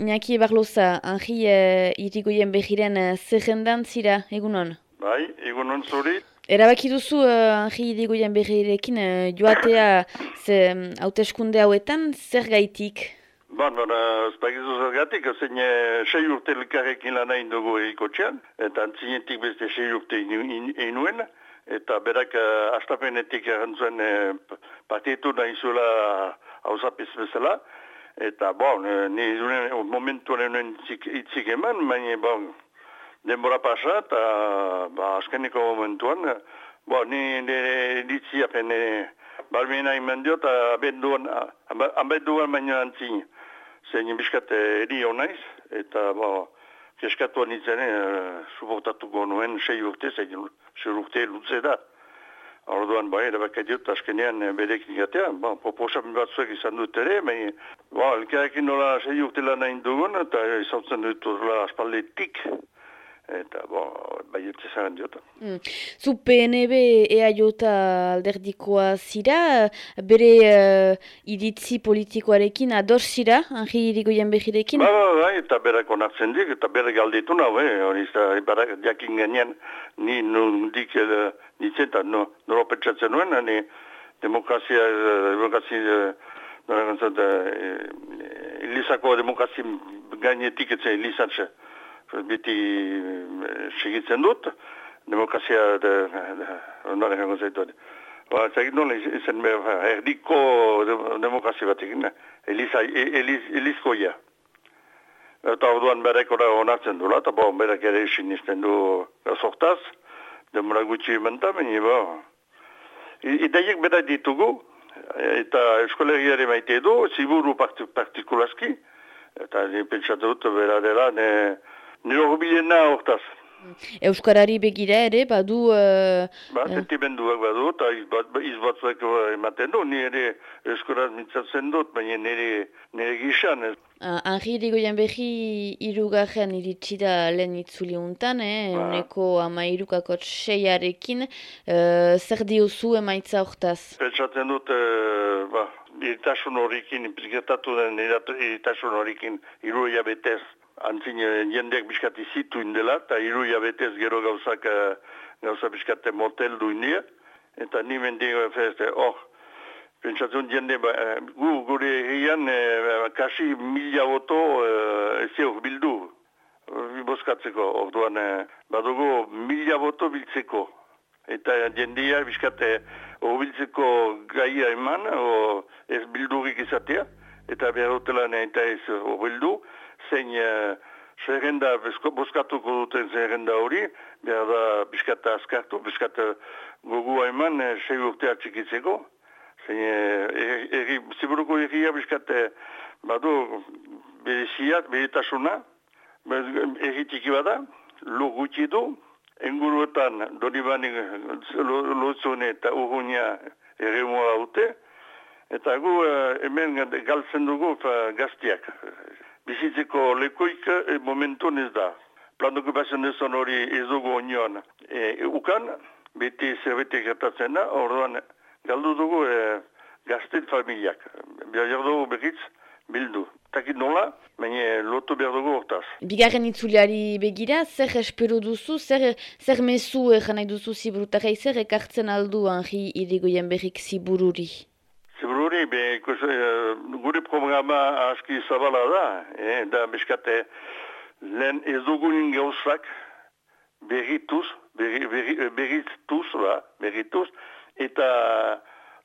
Iñaki Barloza, Anri uh, irigoien behiren uh, zerrendan zira, egunon? Bai, egunon zuri. Erabaki duzu uh, Anri irigoien behirekin uh, joatea ze hauteskunde hauetan, zer gaitik? Bon, bon, uh, zbagizu zer gaitik, zein sei urte elkarrekin lan hain dugu erikotxean, eta antzinetik beste sei urte inuen, eta berak uh, astapenetik erantzuen uh, partietu nahi zuela bezala, Eta, bon, eh, ni dune, momentuan nuen itzik eman, baina, bon, denbora pasa, eta, ba, askeniko momentuan, bon, ni nire ditzi apen, balmena iman dio, eta abenduan, abenduan baina antzin, zein biskat eri honaiz, eta, bon, keskatuan itzen, uh, suportatuko nuen, sei urte, zein urte lutze da. Orduan, bai, erabaka diot, askenean eh, berekin gatea, ba, proposamen batzuek izan dut ere, bai, ba, elkearekin nola sei urtela nahi dugun, eta izautzen dut urla aspaldetik, eta bo, bai urte zaren diota. Mm. Zu PNB ea jota alderdikoa zira, bere uh, iritzi politikoarekin ador zira, anji irigoien behirekin? Ba, ba, ba, eta berak onartzen dik, eta bere galditu nahu, eh? hori izan, barak jakin ganean, ni nundik uh, ditzen, eta no, noro petxatzen nuen, ni demokrazia, uh, demokrazia, uh, uh, Elizako demokrazi gainetik etzen Elizatxe beti eh, segitzen dut, demokrazia de, ondare gango zaitu. Ba, zagit nola izan behar, erdiko demokrazia bat egin, Eliza, Eliz, Elizkoia. Eta orduan berek ora onartzen dula, eta bon, berek ere sinisten du sortaz, demora gutxi ementa, meni, ba. Ideiek bera ditugu, eta eskolegiare maite du, ziburu partikulazki, eta pentsatu dut, bera dela, ne, Nire horbilena hortaz. Euskarari begira ere, badu... Uh, ba, sentimenduak badu, eta izbatzuak ematen du, nire Euskaraz mitzatzen dut, baina nire, nire gizan. Uh, Anri Rigoyen behi irugarren iritsi da lehen itzuli untan, eh? ba. uneko ama irukakot seiarekin, uh, zer diozu emaitza hortaz? Pentsatzen dut, uh, ba, iritasun horrekin, implikatatu den iritasun horrekin, iruia betez, antzin eh, jendeak biskati zitu indela, eta iru jabetez gero gauzak gauza biskate motel du india, eta ni mendigo oh, pentsatzen jende, ba, uh, gu gure egian uh, kasi mila boto uh, ez bildu, uh, boskatzeko, orduan, uh, badugu mila boto biltzeko, eta jendia biskate biltzeko gaia eman, o, ez bildurik izatea, eta behar dutela eta ez bildu, zein uh, zerrenda boskatuko duten zerrenda hori, behar da biskata azkartu, biskata gogua eman uh, sei urtea txikitzeko. Zein, eri, ziburuko egia biskate badu bereziat, beretasuna, erritiki bada, lo gutxi du, enguruetan donibanik lotzune eta urrunia ere moa dute, eta gu hemen galtzen dugu gaztiak bizitzeko lekoik e, momentu ez da. Plan d'okupazioan ezan hori ez dugu onion. E, ukan, beti zerbetek gertatzen da, orduan galdu dugu e, gaztet familiak. Behar dugu behitz, bildu. Takit nola, baina lotu behar dugu hortaz. Bigarren itzuliari begira, zer espero duzu, zer, zer mesu egan nahi duzu ziburutarei, zer ekartzen aldu anri irigoien berrik zibururi? Zibururi, be, uh, gure programa aski zabala da, eh, da beskate lehen ez dugunin gauzak berrituz, berri, berri, berrituz, ba, berrituz, eta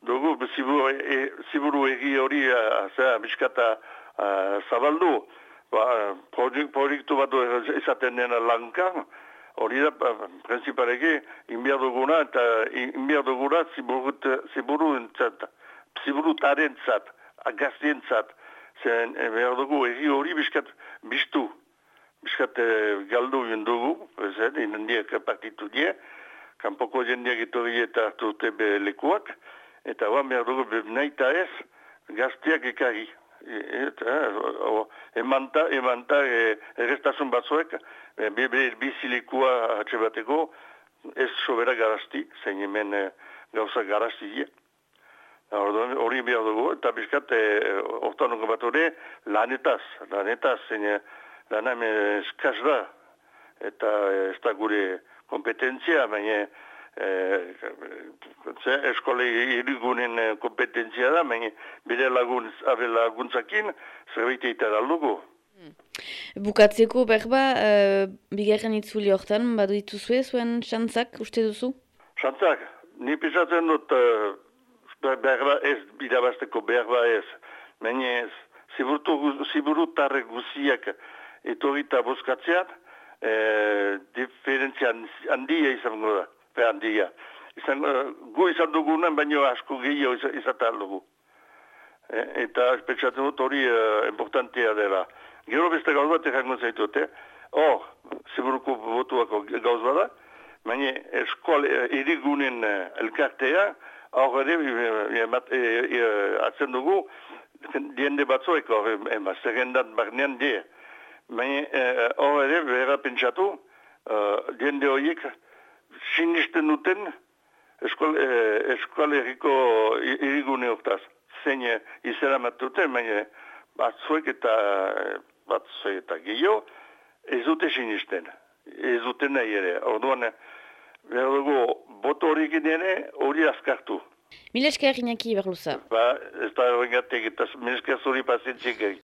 dugu ziburu, e, ziburu egi hori uh, beskata uh, zabaldu, ba, proiektu bat esaten dena lanka, hori da, prinsipalegi, inbiar duguna, eta inbiar duguna ziburu, entzat ziburutaren zat, agazien zat, zen e, behar dugu egi hori biskat biztu, biskat e, galdu dugu, zen, inendiak partitu die, kanpoko jendeak etorri eta hartu be lekuak, eta oan behar dugu nahi ez, gaztiak ekarri. E, eta, o, emanta, emanta, e, errestasun batzuek, e, bebe bizilekua atxe bateko, ez sobera garazti, zein hemen e, gauza garazti die. Hori behar dugu, eta bizkat, e, bat hori, lanetaz, lanetaz, zene, lan eskaz da, eta ez da gure kompetentzia, baina e, eskole irigunen kompetentzia da, baina bide laguntz, laguntzakin zerbait egitea dugu. Hmm. Bukatzeko berba, uh, bigarren itzuli hortan, badu dituzue zuen xantzak, uste duzu? Xantzak, ni pisatzen dut uh, berba ez, bidabazteko berba ez, baina ez, ziburutarre guziak etorita boskatzean, e, diferentzia handia izango da, fe handia. Izan, uh, gu izan dugunan, baina asko gehiago izatea dugu. E, eta espetsatzen dut hori uh, importantea dela. Gero beste gauz bat egango zaitute, hor, oh, ziburuko botuako gauz bada, baina eskoal eh, irigunen eh, elkartea, hor ere, atzen dugu, diende batzuek hor, ema, zerrendan barnean die. Baina hor ere, behera pentsatu, diende horiek, sinisten duten, eskual erriko irigune hortaz. Zein izera matuten, baina batzuek eta bat eta gehiago, ez dute sinisten, ez dute nahi ere. Orduan, behar dugu, boto horiek ere hori askartu. Mileska errinaki berluza. Ba, ez da horregatik, eta mileska zuri pazientzik